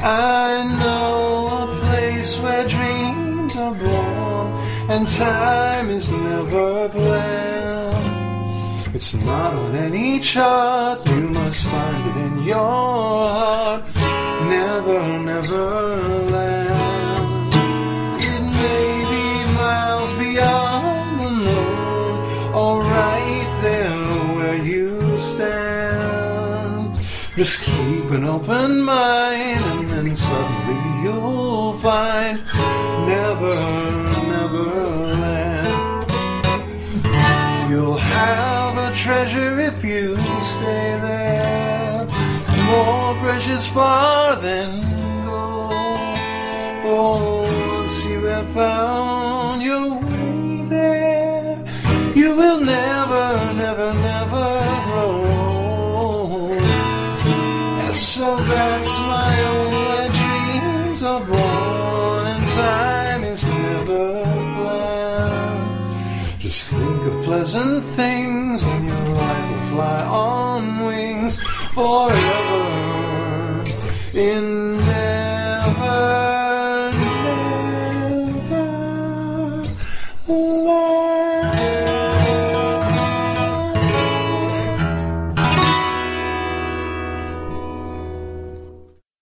I know a place where dreams are born and time is never planned. It's not on any chart, you must find it in your heart. Never, never land. It may be miles beyond the moon, or right there where you stand. Just keep an open mind, and then suddenly you'll find never, never land. You'll have a treasure if you stay there, more precious far than gold. For once you have found your way there, you will never, so that's my where dreams are born and time is never planned. Just think of pleasant things and your life will fly on wings forever in